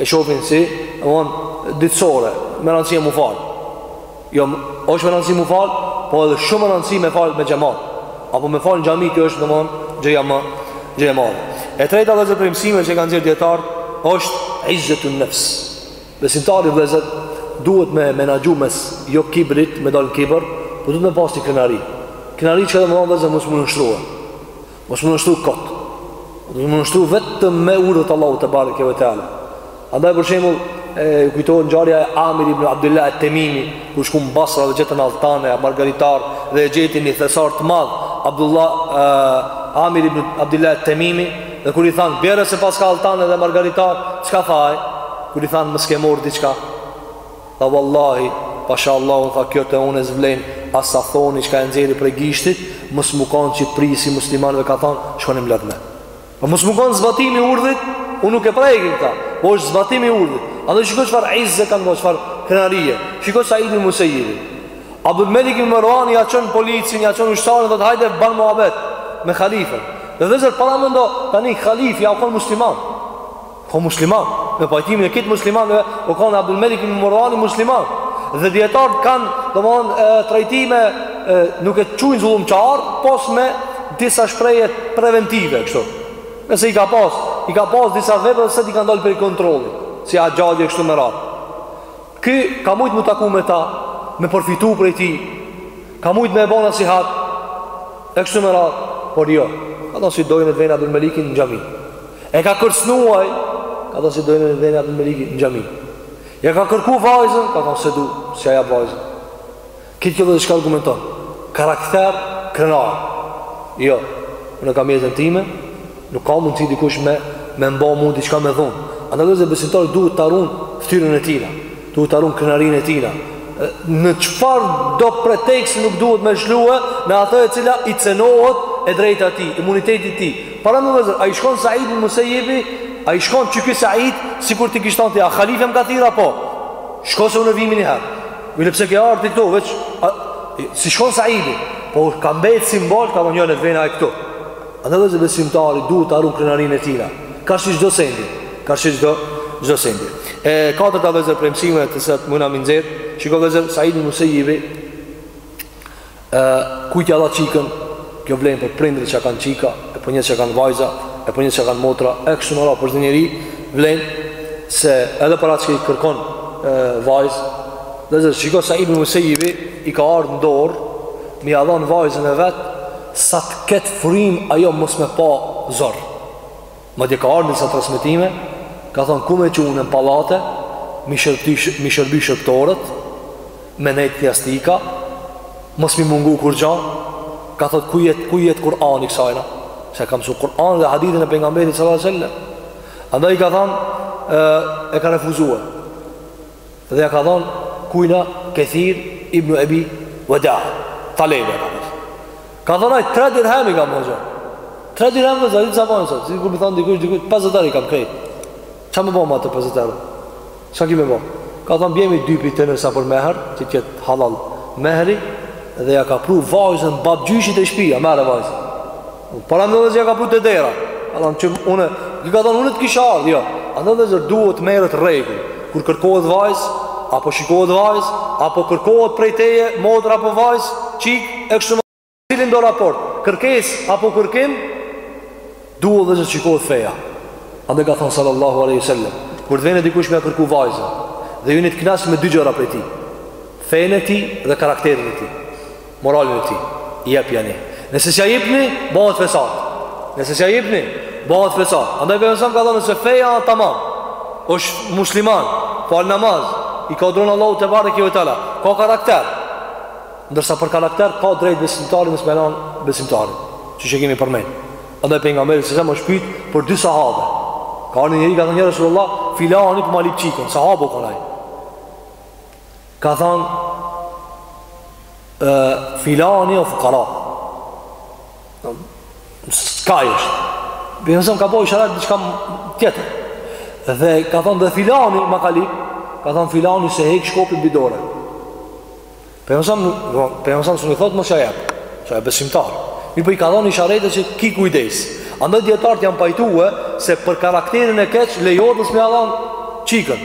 e shohin si von dytësore me rëndësi mu fal jo është me rëndësi mu fal po edhe shumë me rëndësi me fal me xhemat apo me fal n'xhami kjo është domethon gjëja më gjëja më e treta vëllezër prej mësimeve që kanë nxjerrë dijetarët është izzetun nefs besimtari vëllezër duhet me menaxhu mes jo kibrit me dal n'kibër po duhet me pas krenari krenari që edhe më vonë vëllezër mos mu nënshtru Mos mu nënshtru kot Pos mu nënshtru vetëm me urdhrat e Allahut tebareke ve teala Andaj për shemull e, Kujtohet ngjarja e Amir ibn Abdullah et-Temimi Kur shku në Basra dhe gjetën altan e margaritar dhe e gjetin një thesar të madh Abdullah e, Amir ibn Abdullah et-Temimi Dhe kur i thanë bjere se paska altane dhe margaritar Çka tha ai? Kur i thanë mos ke marrë diçka Tha Vallahi, pasha Allahun tha kjo te unë s'vlen as sa thoni çka e nxjerri prej gishtit, mos mu kanë qi prijsi i muslimanëve ka thanë, shkoni mledhni. Po mos mu kanë zbatim i urdhrit, unë nuk e preki këta, po është zbatim i urdhrit. Andaj shikoj çfarë izze kanë pas, çfarë krenarie. Shikoj Said ibn Musejjebin. Abdul Melik ibn Mervan ja çon policin, ja çon ushtarin, thotë hajde ban muhabet me halifën. Dhe vëllezër paramendo tani halifja u kon musliman. Po musliman, me pajtimin e krejt muslimanëve, u kanë Abdul Melik ibn Mervani musliman. Dhe dijetarët kanë, domethonë, trajtime, e, nuk e qujnë zullumqar, pos me disa shprehje preventive, kështu. Nëse i ka pas, i ka pas disa vepra dhe se i kanë dalë prej kontrollit, si Haxhaxhi e kështu me radhë. Ky ka mujt mu taku me ta, me përfitu prej tij, ka mujt me e bo nasihat, e kështu me radhë, por jo, ka thonë si don le të vjen Abdul Meliki në xhami. E ka kërcënuaj, ka thonë si don le të vjen Abdul Meliki në xhami. Ja ka kërku vajzën, ka thonë s'e du, s'ja jap vajzën. Kitë kjo dhe çka argumenton? Karakter krenar. Jo, unë kam jetën time, nuk ka mundësi dikush me me mba mu diçka me dhun. Andaj vllezër besimtari duhet ta ruan fytyrën e tij. Duhet ta ruan krenarinë e tij. Në çfarëdo preteksti nuk duhet me lshue në atë e cila i cenohet e drejta e tij, imuniteti i tij. Para më vllezër, ai shkon Said ibn Musayyibi, ai shkon çy ky Said, sikur ti kish thënë ti, ja halife më ka thirr apo? Shkon se u nevitmi një herë. Bile pse ke ardhë ti këtu, veç, a, si shkon Saidi, po ka mbet simbol, ta unjën e të vene e këtu. Andaj vllezër besimtari, duhet ta run krenarin e tina, karshi çdo sendi, karshi çdo, çdo sendi. E katërta vllezër prej mësimeve të cilat muna m'i nxjerrë, shiko vllezër Saidi Musejibi, E kujt ja dha çikën? Kjo vlen për prindërit që kanë çika, e për njerëz që kanë vajza, e për njerëz që kanë motra, e kështu me radhë për çdo njeri vlen se edhe për atë që e kërkon vajzë, vllezër shiko Said ibn Musejibi i ka ardhur në dorë me ia dhënë vajzën e vet sa të ketë frymë ajo mos me pa zor. Madje ka ardhë n'disa transmetime Ka thonë ku me çu unë në palate M'i shërby shërbtorët Me nejtë n'jastëka Mos m'i mungu kurgja Ka thotë ku jet ku jet Kur'ani kësajna Se ka msu Kur'an dhe hadithin e pejgamberit salallahu alejhi ve selem Andaj i ka thonë E ka refuzuar Dhe ja ka dhanë kujna Kethir, ibn Ebi Wedaa, Talebe ka qenë. Ka thanë ai tre dirhem i kam hoxha. Tre dirhem vllezër e dini sa banë sot. Sikur me thanë dikush, dikush, 50 euro i kam krejt. Ça me banë me ato 50 euro? Ça ki me banë? Ka thanë bjermi dy prej tyne sa për meher, që t'jetë halal mehri, dhe ja ka pru vajzën babgjyshi te shpia, merre vajzën. Para vllezër ja ka putë te dera Alam çu unë Ky ka thonë une të kisha ardhë jo. Andaj vllezër duhet merret rregull Kur kërkohet vajz Apo shikohet vajz Apo kërkohet prej teje Motra apo vajz Çik e kështu më Cilindo raport Kërkes apo kërkim Duhet vllezër shikohet feja Andaj ka thonë sallallahu aleyhi sallam Kur të vene dikush me kërku vajzë Dhe ju jeni të knaqë me dy gjëra prej tij Fenë e tij dhe karakterin e tij moralin e tij. Jepjani. Nëse s'ja jepni, bëhet fesat. Nëse s'ja jepni, bëhet fesat. Andaj pej s.a.s. ka thënë nëse feja është tamam. Është musliman, fal namaz, ia ka dronë Allahut tebareke ve teala. Ka karakter. Ndërsa për karakter ka drejt besimtari mos me ia dhan besimtarit. Siç e kemi përmend. Andaj pejgamberi s.a.s. u pyt për dy sahabe. Ka një njeri ka thënë ja Resulullah, filani po ma lyp çikën, sahab u kanë ai. Ka than e, Filani o fukara S'ka hiç Pejgamberi alejhi selam ka bo isharet Diçka tjetër Dhe ka than dhe filani ma ka lyp Ka than filani s'e hek shkopin pi dore Pejgamberi alejhi selam Pejgamberi alejhi selam se nuk thotë mos ja jep Që e besimtar Mirëpo i ka dhan isharet që ki kujdes Andaj dijetarët janë pajtue Se për karakterin e keq Lejohet mos me ja dhan çikën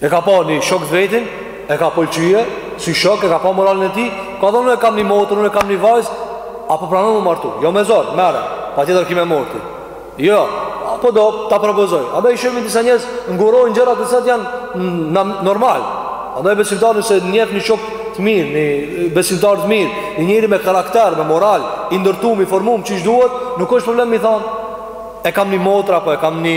E ka pa një shok të vetin, e ka pëlqye, si shok, e ka pa moralin e tij, ka thanë unë e kam një motër, unë e kam një vajz, a po pranon mu martu, jo me zor, merre, patjetër ki me marrë ti. Jo, a po do, ta propozoj. Andaj shohim disa njerëz, ngurojnë gjërat të cilat janë normal. Andaj besimtari nëse njef një shok të mirë, një besimtar të mirë, një njeri me karakter, me moral, i ndërtum, i formum, qysh duhet, nuk është problem me i thanë, e kam një motër, apo e kam një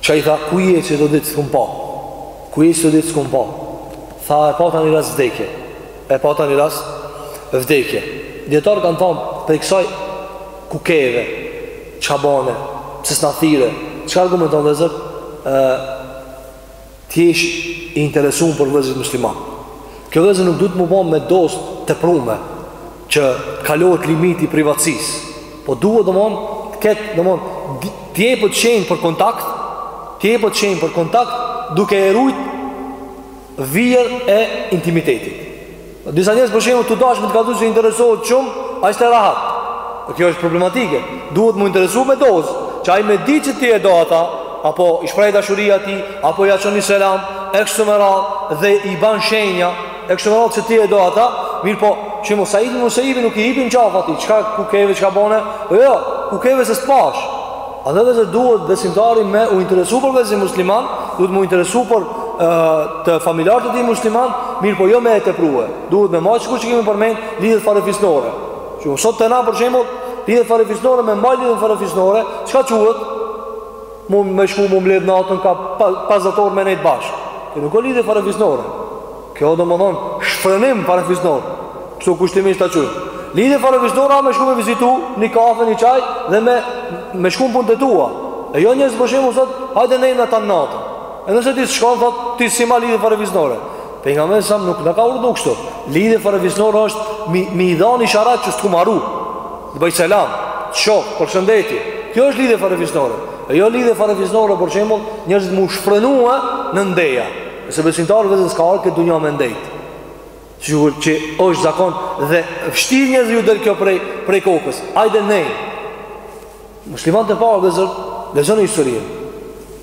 Çka i tha, ku je qe do ditë s't'kom pa? Ku je qe do ditë s't'kom pa? Tha, e pata një rast vdekje. E pata një rast vdekje. Dijetarët kanë thanë, prej kësaj, ku keve, çka bane, pse s'na thirre, çka argumenton vëllezër, Të jesh i interesun për vëllezërit muslimanë. Kjo vëllezër nuk duhet mu bo me dozë të teprume, që të kalohet limiti i privatësisë. Po duhet domethënë të ketë, domethënë të jepet shenjë për kontakt, të jepet shenjë për kontakt duke e rujt vijën e intimitetit. Disa njerëz për shembull tu dashtë me të kallxu që interesohet shumë, ai s'të le rahat. Dhe kjo është problematike. Duhet mu interesu me dozë, që ai me di që ti e do ata, apo i shpreh dashuri atij, apo ja çon selam, e kështu me radhë dhe i bën shenja, e kështu me radhë që ti e do ata, mirëpo, për shembull s'i hip, nuk i hip n'qafë atij, çka ku keve, çka bone, jo, ku keve se s't'pash, Andaj vëllezër duhet besimtari me u interesu për vëllezërit musliman, duhet mu interesu për e, të familjarët të tij musliman, mirëpo jo me e teprue. Duhet me majtë ashtu qysh kemi përmend lidhjet farefisnore. Që sot te na për shembull, lidhje farefisnore me majtë lidhjet farefisnore, çka quhet? Mu me shku mu mbledh natën ka pa, pa zator me nejtë bashkë. Kjo nuk o lidhje farefisnore. Kjo domethonë shfrenim farefisnor Kështu kushtimisht ta qujmë Lidhje farefisnore a me shku me vizitu Një kafe, një çaj Dhe me, me shku në punë të tua E jo njerëzit për shembull sot Hajde nejmë tanë natën E nëse ti s'shkon thot Ti s'i man lidhje farefisnore Pejgamberi alejhi selam nuk na ka urdhnu kështu Lidhje farefisnore është Mi, mi i dhan isharet që s't'kom harru Të bëj selam Shoh, përshëndeti Kjo është lidhje farefisnore E jo lidhje farefisnore për shembull Njerëzit mu shfrenue në ndeja Se besimtari vllezën s'ka ardhë këtë dunja me ndejt Sigur që është zakon Dhe vështirë njerëzve ju del kjo prej, prej kokës Hajde nejna Muslimanët e parë vëllezër Lexoni historinë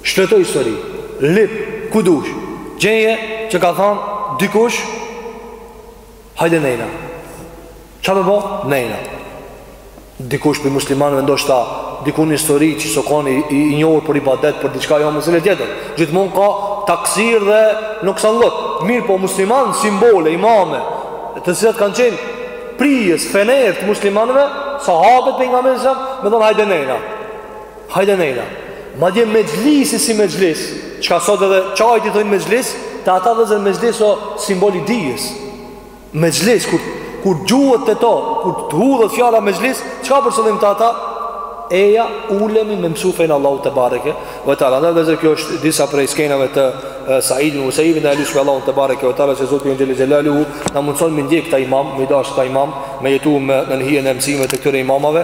Shfletoje historinë Lyp ku dush Gjeje që ka thanë Dikush Hajde nejna Qa me bo? Nejna Dikush prej muslimanëve ndoshta Diku në histori që s'o konë i, i njohur për ibadet Për diçka ja mesele tjetër Gjithmonë ka taksir dhe nuksanllëk Mirëpo muslimanë simbole, imame Të cilat kanë qenë prijës, fenerë të muslimanëve Sahabët Pejgamberi alejhi selam Me thënë hajde nejna Hajde nejna Madje mexhlisi si mexhlis Qka sot edhe çajit i thojnë mexhlis Te ata vëllezër mexhlisi o simbol i dijes Mexhlis Kur, kur thuhet te to Kur thuhet fjala mexhlis Qka për qëllim te ata Eja ulemi me mësu fenë e Allahut tebareke ve teala vëllezër kjo është disa prej skenave të e, Said ibn Musejjibit Ne e lusim Allahun tebareke ve teala që Zoti ynë xhele xhelaluhu Na mundëson me ndjek këta imamë Me i dashtë këta imamë Me jetu me nën hijen e mësimeve të këtyre imamave